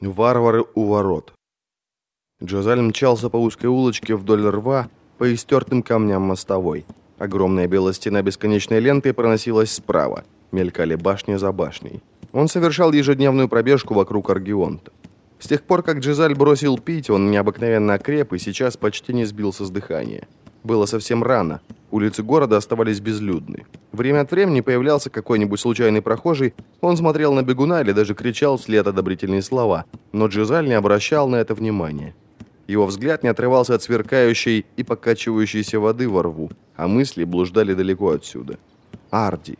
Варвары у ворот. Джозаль мчался по узкой улочке вдоль рва по истертым камням мостовой. Огромная белая стена бесконечной лентой проносилась справа. Мелькали башни за башней. Он совершал ежедневную пробежку вокруг Аргионта. С тех пор, как Джизаль бросил пить, он необыкновенно окреп и сейчас почти не сбился с дыхания. Было совсем рано. Улицы города оставались безлюдны. Время от времени появлялся какой-нибудь случайный прохожий, он смотрел на бегуна или даже кричал вслед одобрительные слова, но Джизаль не обращал на это внимания. Его взгляд не отрывался от сверкающей и покачивающейся воды во рву, а мысли блуждали далеко отсюда. Арди.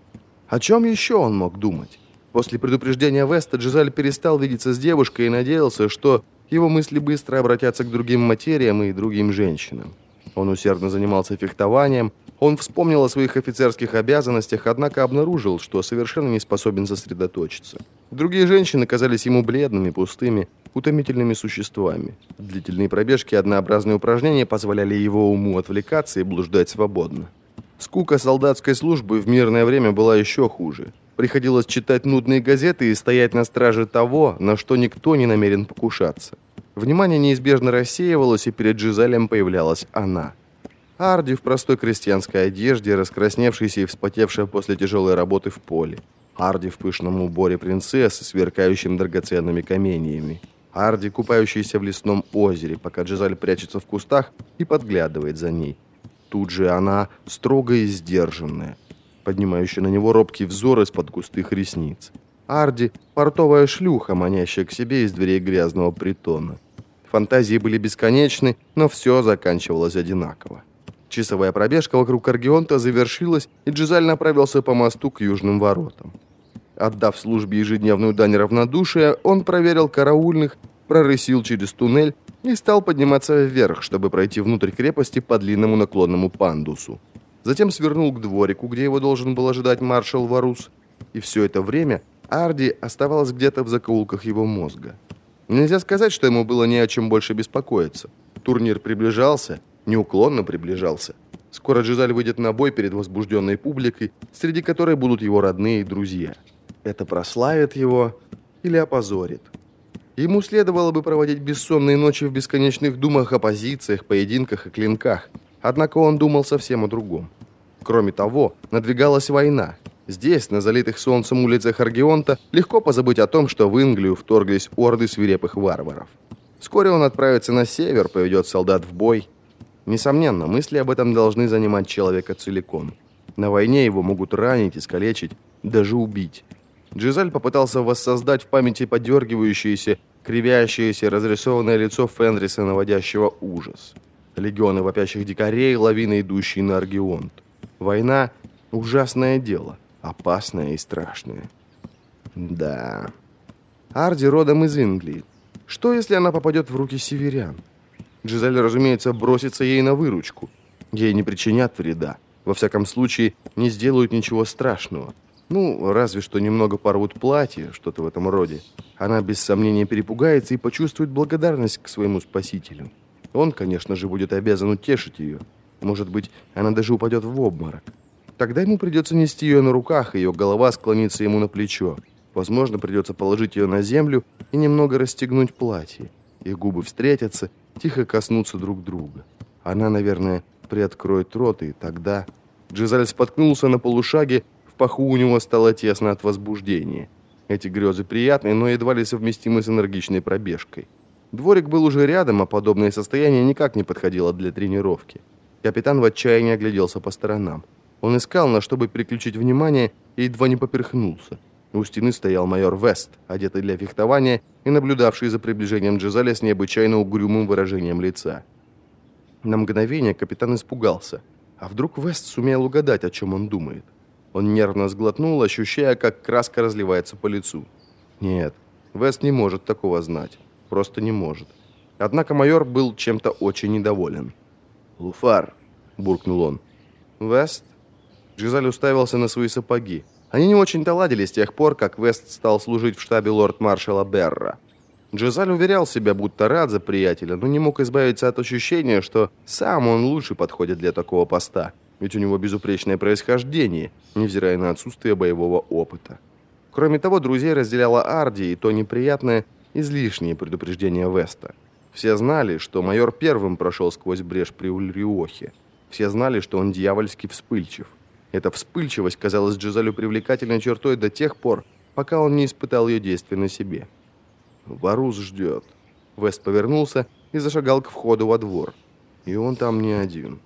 О чем еще он мог думать? После предупреждения Веста Джизаль перестал видеться с девушкой и надеялся, что его мысли быстро обратятся к другим материям и другим женщинам. Он усердно занимался фехтованием, он вспомнил о своих офицерских обязанностях, однако обнаружил, что совершенно не способен сосредоточиться. Другие женщины казались ему бледными, пустыми, утомительными существами. Длительные пробежки и однообразные упражнения позволяли его уму отвлекаться и блуждать свободно. Скука солдатской службы в мирное время была еще хуже. Приходилось читать нудные газеты и стоять на страже того, на что никто не намерен покушаться. Внимание неизбежно рассеивалось, и перед Джизалем появлялась она. Арди в простой крестьянской одежде, раскрасневшейся и вспотевшая после тяжелой работы в поле. Арди в пышном уборе принцессы, сверкающим драгоценными каменьями. Арди, купающийся в лесном озере, пока Джизаль прячется в кустах и подглядывает за ней. Тут же она, строгая и сдержанная, поднимающая на него робкий взор из-под густых ресниц. Арди – портовая шлюха, манящая к себе из дверей грязного притона. Фантазии были бесконечны, но все заканчивалось одинаково. Часовая пробежка вокруг Аргионта завершилась, и Джизаль направился по мосту к южным воротам. Отдав службе ежедневную дань равнодушия, он проверил караульных, прорысил через туннель и стал подниматься вверх, чтобы пройти внутрь крепости по длинному наклонному пандусу. Затем свернул к дворику, где его должен был ожидать маршал Варус. И все это время Арди оставалась где-то в закоулках его мозга. Нельзя сказать, что ему было не о чем больше беспокоиться. Турнир приближался, неуклонно приближался. Скоро Джизаль выйдет на бой перед возбужденной публикой, среди которой будут его родные и друзья. Это прославит его или опозорит. Ему следовало бы проводить бессонные ночи в бесконечных думах о позициях, поединках и клинках. Однако он думал совсем о другом. Кроме того, надвигалась война, Здесь, на залитых солнцем улицах Аргионта, легко позабыть о том, что в Инглию вторглись орды свирепых варваров. Вскоре он отправится на север, поведет солдат в бой. Несомненно, мысли об этом должны занимать человека целиком. На войне его могут ранить, искалечить, даже убить. Джизаль попытался воссоздать в памяти подергивающееся, кривящееся, разрисованное лицо Фенриса, наводящего ужас. Легионы вопящих дикарей, лавины, идущие на Аргионт. Война – ужасное дело опасное и страшное. Да. Арди родом из Инглии. Что, если она попадет в руки северян? Джизель, разумеется, бросится ей на выручку. Ей не причинят вреда. Во всяком случае, не сделают ничего страшного. Ну, разве что немного порвут платье, что-то в этом роде. Она без сомнения перепугается и почувствует благодарность к своему спасителю. Он, конечно же, будет обязан утешить ее. Может быть, она даже упадет в обморок. Тогда ему придется нести ее на руках, и ее голова склонится ему на плечо. Возможно, придется положить ее на землю и немного расстегнуть платье. Их губы встретятся, тихо коснутся друг друга. Она, наверное, приоткроет рот, и тогда... Джизаль споткнулся на полушаге, в паху у него стало тесно от возбуждения. Эти грезы приятные, но едва ли совместимы с энергичной пробежкой. Дворик был уже рядом, а подобное состояние никак не подходило для тренировки. Капитан в отчаянии огляделся по сторонам. Он искал, на что бы переключить внимание, и едва не поперхнулся. У стены стоял майор Вест, одетый для фехтования и наблюдавший за приближением Джизаля с необычайно угрюмым выражением лица. На мгновение капитан испугался. А вдруг Вест сумел угадать, о чем он думает? Он нервно сглотнул, ощущая, как краска разливается по лицу. Нет, Вест не может такого знать. Просто не может. Однако майор был чем-то очень недоволен. «Луфар», — буркнул он. «Вест?» Джизаль уставился на свои сапоги. Они не очень-то ладили с тех пор, как Вест стал служить в штабе лорд-маршала Берра. Джизаль уверял себя, будто рад за приятеля, но не мог избавиться от ощущения, что сам он лучше подходит для такого поста. Ведь у него безупречное происхождение, невзирая на отсутствие боевого опыта. Кроме того, друзей разделяла Арди и то неприятное, излишние предупреждения Веста. Все знали, что майор первым прошел сквозь брешь при Ульриохе. Все знали, что он дьявольски вспыльчив. Эта вспыльчивость казалась Джизелю привлекательной чертой до тех пор, пока он не испытал ее действия на себе. «Варус ждет». Вест повернулся и зашагал к входу во двор. И он там не один.